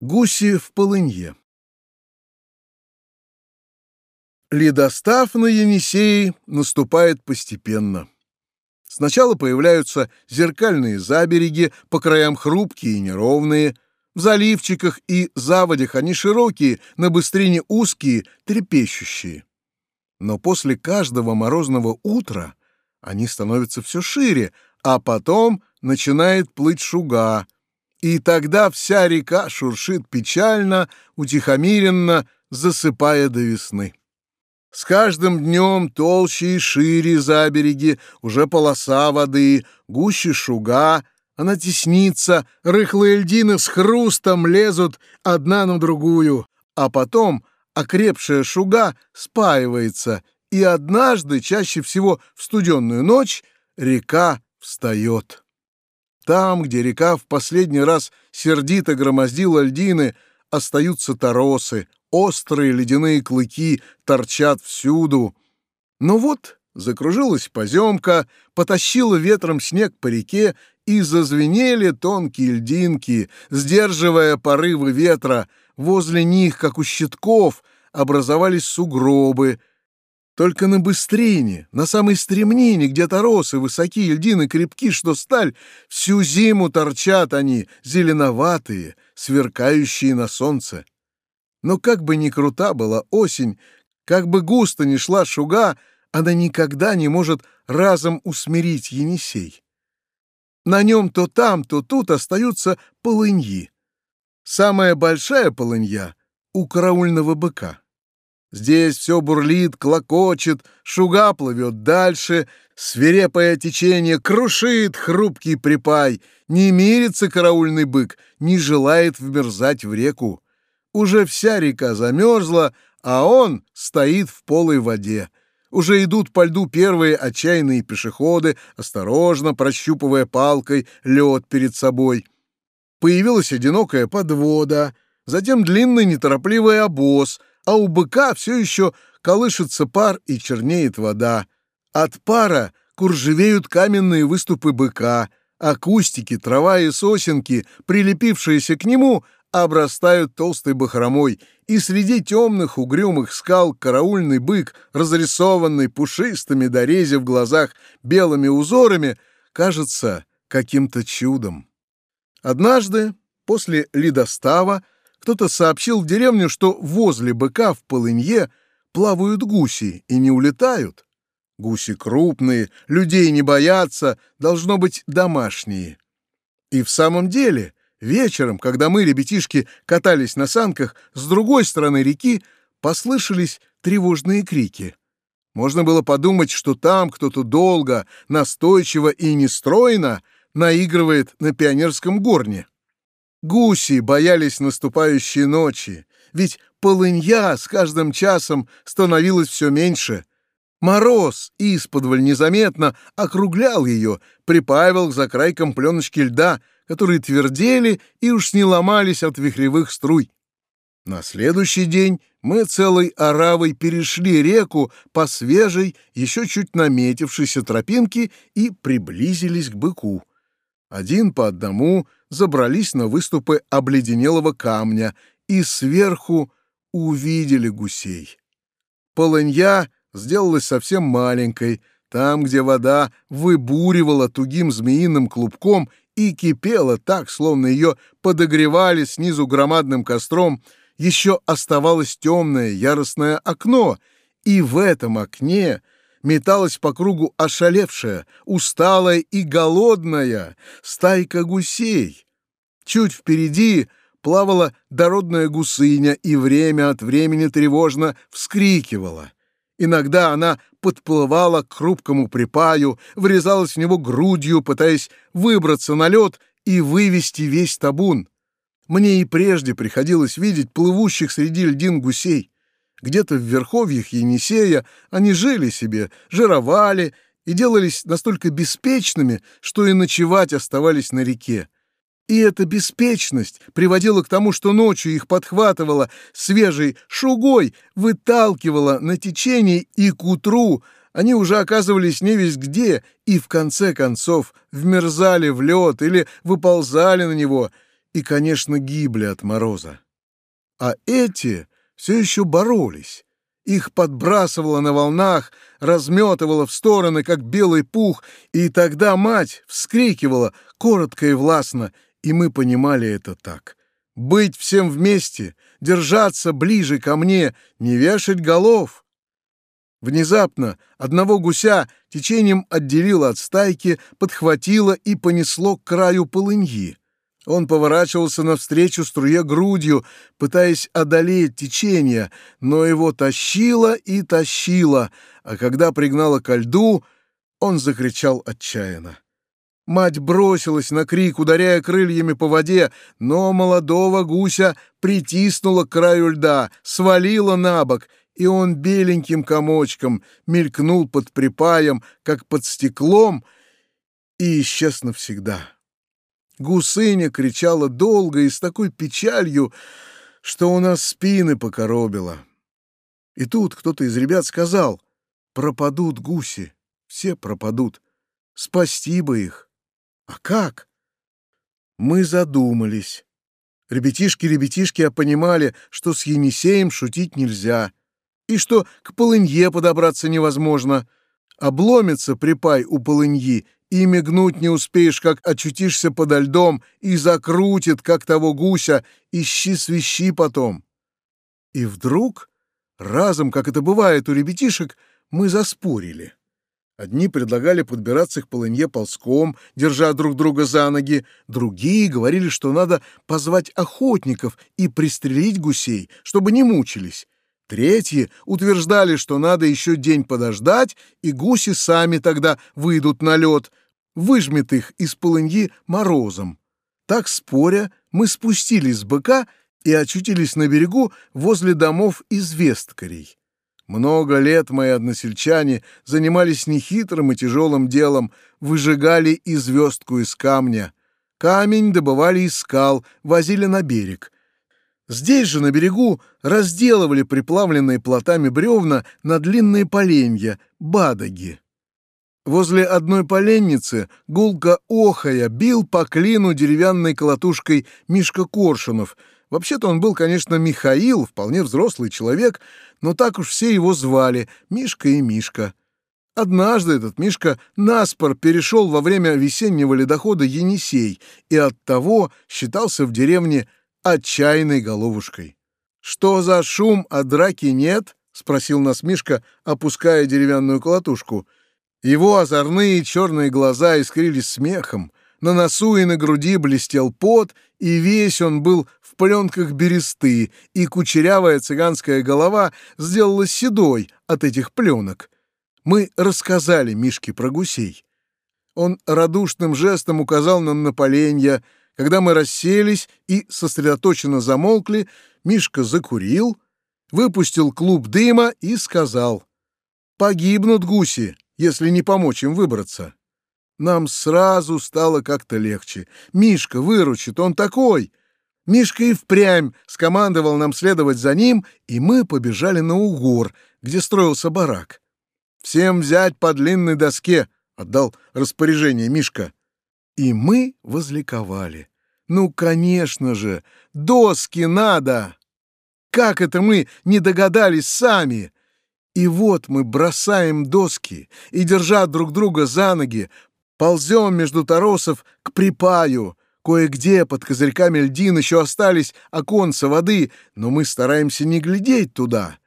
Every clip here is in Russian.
Гуси в полынье. Ледостав на Енисее наступает постепенно. Сначала появляются зеркальные забереги, по краям хрупкие и неровные. В заливчиках и заводях они широкие, на быстрине узкие, трепещущие. Но после каждого морозного утра они становятся все шире, а потом начинает плыть шуга — и тогда вся река шуршит печально, утихомиренно, засыпая до весны. С каждым днем толще и шире забереги, уже полоса воды, гуще шуга, она теснится, рыхлые льдины с хрустом лезут одна на другую, а потом окрепшая шуга спаивается, и однажды, чаще всего в студенную ночь, река встает. Там, где река в последний раз сердито громоздила льдины, остаются торосы, острые ледяные клыки торчат всюду. Но вот закружилась поземка, потащила ветром снег по реке, и зазвенели тонкие льдинки, сдерживая порывы ветра. Возле них, как у щитков, образовались сугробы — только на быстрине, на самой стремнине, где торосы высокие, льдины крепки, что сталь, всю зиму торчат они, зеленоватые, сверкающие на солнце. Но как бы ни крута была осень, как бы густо ни шла шуга, она никогда не может разом усмирить Енисей. На нем то там, то тут остаются полыньи. Самая большая полынья — у караульного быка. Здесь все бурлит, клокочет, шуга плывет дальше, свирепое течение крушит хрупкий припай, не мирится караульный бык, не желает вмерзать в реку. Уже вся река замерзла, а он стоит в полой воде. Уже идут по льду первые отчаянные пешеходы, осторожно прощупывая палкой лед перед собой. Появилась одинокая подвода, затем длинный неторопливый обоз — а у быка все еще колышется пар и чернеет вода. От пара куржевеют каменные выступы быка, а кустики, трава и сосенки, прилепившиеся к нему, обрастают толстой бахромой, и среди темных угрюмых скал караульный бык, разрисованный пушистыми дорези в глазах белыми узорами, кажется каким-то чудом. Однажды, после ледостава, кто-то сообщил в деревню, что возле быка в полынье плавают гуси и не улетают. Гуси крупные, людей не боятся, должно быть домашние. И в самом деле, вечером, когда мы, ребятишки, катались на санках, с другой стороны реки послышались тревожные крики. Можно было подумать, что там кто-то долго, настойчиво и нестройно наигрывает на пионерском горне. Гуси боялись наступающей ночи, ведь полынья с каждым часом становилось все меньше. Мороз исподволь незаметно округлял ее, припавил к закрайкам пленочки льда, которые твердели и уж не ломались от вихревых струй. На следующий день мы целой оравой перешли реку по свежей, еще чуть наметившейся тропинке и приблизились к быку. Один по одному забрались на выступы обледенелого камня и сверху увидели гусей. Полынья сделалась совсем маленькой, там, где вода выбуривала тугим змеиным клубком и кипела так, словно ее подогревали снизу громадным костром, еще оставалось темное яростное окно, и в этом окне — металась по кругу ошалевшая, усталая и голодная стайка гусей. Чуть впереди плавала дородная гусыня и время от времени тревожно вскрикивала. Иногда она подплывала к хрупкому припаю, врезалась в него грудью, пытаясь выбраться на лед и вывести весь табун. Мне и прежде приходилось видеть плывущих среди льдин гусей. Где-то в верховьях Енисея они жили себе, жировали и делались настолько беспечными, что и ночевать оставались на реке. И эта беспечность приводила к тому, что ночью их подхватывала свежей шугой, выталкивала на течение, и к утру они уже оказывались не весь где и, в конце концов, вмерзали в лед или выползали на него — и, конечно, гибли от мороза. А эти все еще боролись. Их подбрасывало на волнах, разметывало в стороны, как белый пух, и тогда мать вскрикивала коротко и властно, и мы понимали это так. Быть всем вместе, держаться ближе ко мне, не вешать голов. Внезапно одного гуся течением отделило от стайки, подхватило и понесло к краю полыньи. Он поворачивался навстречу струе грудью, пытаясь одолеть течение, но его тащило и тащило, а когда пригнало ко льду, он закричал отчаянно. Мать бросилась на крик, ударяя крыльями по воде, но молодого гуся притиснула к краю льда, свалила на бок, и он беленьким комочком мелькнул под припаем, как под стеклом, и исчез навсегда. Гусыня кричала долго и с такой печалью, что у нас спины покоробило. И тут кто-то из ребят сказал, пропадут гуси, все пропадут, спасти бы их. А как? Мы задумались. Ребятишки-ребятишки понимали, что с Енисеем шутить нельзя, и что к полынье подобраться невозможно. Обломится припай у полыньи, и мигнуть не успеешь, как очутишься подо льдом, и закрутит, как того гуся, ищи-свищи потом. И вдруг, разом, как это бывает у ребятишек, мы заспорили. Одни предлагали подбираться к полынье ползком, держа друг друга за ноги, другие говорили, что надо позвать охотников и пристрелить гусей, чтобы не мучились. Третьи утверждали, что надо еще день подождать, и гуси сами тогда выйдут на лед, выжмет их из полыньи морозом. Так споря, мы спустились с быка и очутились на берегу возле домов из весткарей. Много лет мои односельчане занимались нехитрым и тяжелым делом, выжигали и звездку из камня. Камень добывали из скал, возили на берег — Здесь же, на берегу, разделывали приплавленные плотами бревна на длинные поленья, бадаги. Возле одной поленницы, гулко охая, бил по клину деревянной колотушкой Мишка Коршунов. Вообще-то он был, конечно, Михаил, вполне взрослый человек, но так уж все его звали — Мишка и Мишка. Однажды этот Мишка наспор перешел во время весеннего ледохода Енисей и оттого считался в деревне отчаянной головушкой. «Что за шум, а драки нет?» — спросил нас Мишка, опуская деревянную колотушку. Его озорные черные глаза искрились смехом, на носу и на груди блестел пот, и весь он был в пленках бересты, и кучерявая цыганская голова сделалась седой от этих пленок. Мы рассказали Мишке про гусей. Он радушным жестом указал нам на поленья, когда мы расселись и сосредоточенно замолкли, Мишка закурил, выпустил клуб дыма и сказал, «Погибнут гуси, если не помочь им выбраться». Нам сразу стало как-то легче. Мишка выручит, он такой. Мишка и впрямь скомандовал нам следовать за ним, и мы побежали на угор, где строился барак. «Всем взять по длинной доске», — отдал распоряжение Мишка. И мы возликовали. Ну, конечно же, доски надо! Как это мы не догадались сами? И вот мы бросаем доски и, держа друг друга за ноги, ползем между торосов к припаю. Кое-где под козырьками льдин еще остались оконца воды, но мы стараемся не глядеть туда.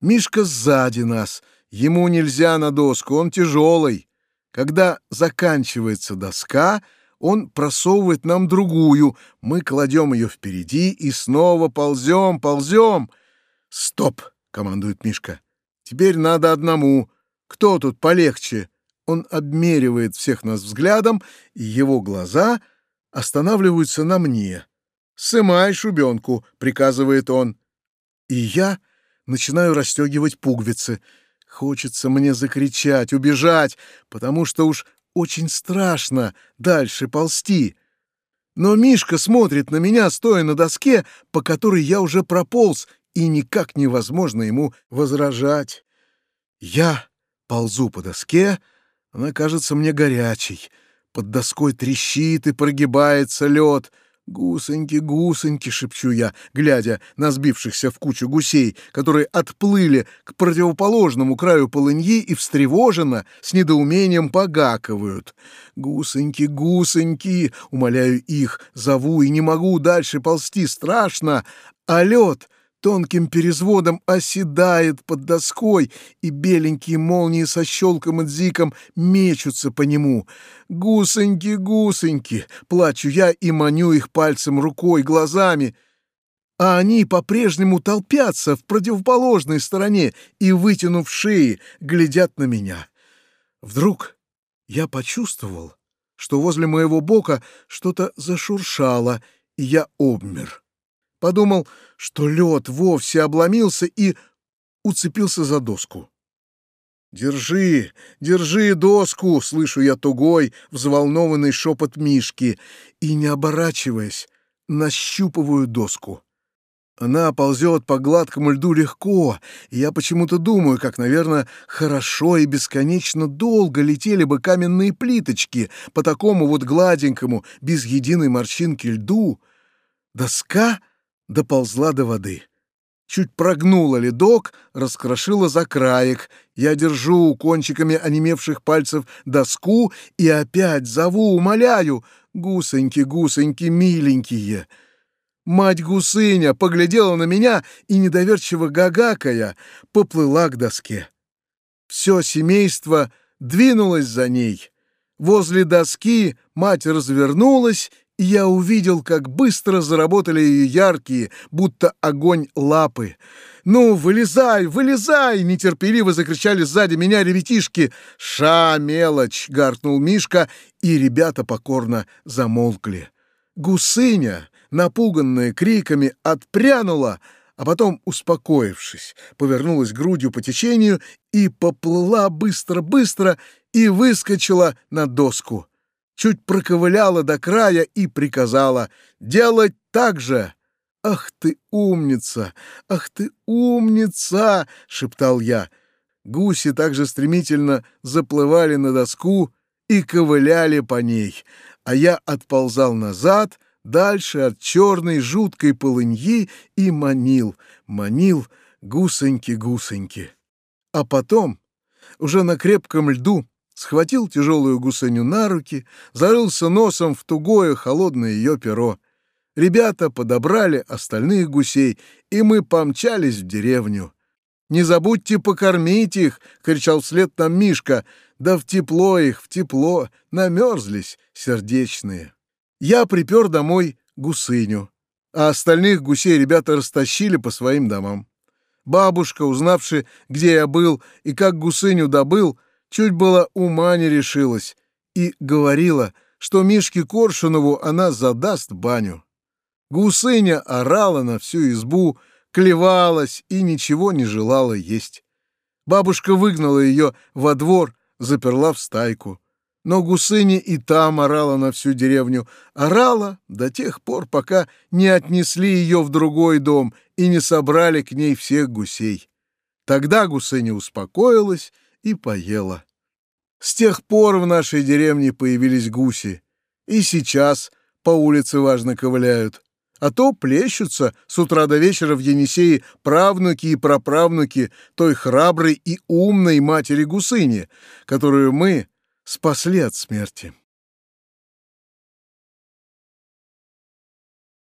Мишка сзади нас, ему нельзя на доску, он тяжелый. Когда заканчивается доска, он просовывает нам другую, мы кладем ее впереди и снова ползем, ползем. «Стоп!» — командует Мишка. «Теперь надо одному. Кто тут полегче?» Он обмеривает всех нас взглядом, и его глаза останавливаются на мне. «Сымай шубенку», — приказывает он. И я начинаю расстегивать пуговицы — Хочется мне закричать, убежать, потому что уж очень страшно дальше ползти. Но Мишка смотрит на меня, стоя на доске, по которой я уже прополз, и никак невозможно ему возражать. Я ползу по доске, она кажется мне горячей. Под доской трещит и прогибается лед. «Гусоньки, гусоньки!» — шепчу я, глядя на сбившихся в кучу гусей, которые отплыли к противоположному краю полыньи и встревоженно, с недоумением погакивают. «Гусоньки, гусоньки!» — умоляю их, зову и не могу дальше ползти, страшно, а лед тонким перезводом оседает под доской, и беленькие молнии со щелком и дзиком мечутся по нему. «Гусоньки, гусоньки!» — плачу я и маню их пальцем, рукой, глазами. А они по-прежнему толпятся в противоположной стороне и, вытянув шеи, глядят на меня. Вдруг я почувствовал, что возле моего бока что-то зашуршало, и я обмер. Подумал, что лед вовсе обломился и уцепился за доску. «Держи, держи доску!» — слышу я тугой, взволнованный шепот Мишки, и, не оборачиваясь, нащупываю доску. Она ползет по гладкому льду легко, и я почему-то думаю, как, наверное, хорошо и бесконечно долго летели бы каменные плиточки по такому вот гладенькому, без единой морщинки льду. Доска — доползла до воды. Чуть прогнула ледок, раскрошила за краек. Я держу кончиками онемевших пальцев доску и опять зову, умоляю. Гусоньки, гусоньки, миленькие. Мать-гусыня поглядела на меня и, недоверчиво гагакая, поплыла к доске. Все семейство двинулось за ней. Возле доски мать развернулась и я увидел, как быстро заработали ее яркие, будто огонь лапы. «Ну, вылезай, вылезай!» — нетерпеливо закричали сзади меня ребятишки. «Ша, мелочь!» — гаркнул Мишка, и ребята покорно замолкли. Гусыня, напуганная криками, отпрянула, а потом, успокоившись, повернулась грудью по течению и поплыла быстро-быстро и выскочила на доску чуть проковыляла до края и приказала «Делать так же!» «Ах ты умница! Ах ты умница!» — шептал я. Гуси также стремительно заплывали на доску и ковыляли по ней, а я отползал назад, дальше от черной жуткой полыньи и манил, манил гусоньки-гусоньки. А потом, уже на крепком льду, схватил тяжелую гусыню на руки, зарылся носом в тугое холодное ее перо. Ребята подобрали остальных гусей, и мы помчались в деревню. «Не забудьте покормить их!» — кричал вслед нам Мишка. «Да в тепло их, в тепло! Намерзлись сердечные!» Я припер домой гусыню, а остальных гусей ребята растащили по своим домам. Бабушка, узнавши, где я был и как гусыню добыл, чуть было ума не решилась и говорила, что Мишке Коршунову она задаст баню. Гусыня орала на всю избу, клевалась и ничего не желала есть. Бабушка выгнала ее во двор, заперла в стайку. Но гусыня и там орала на всю деревню. Орала до тех пор, пока не отнесли ее в другой дом и не собрали к ней всех гусей. Тогда гусыня успокоилась и поела. С тех пор в нашей деревне появились гуси, и сейчас по улице важно ковыляют. А то плещутся с утра до вечера в Енисее правнуки и праправнуки той храброй и умной матери гусыни, которую мы спасли от смерти.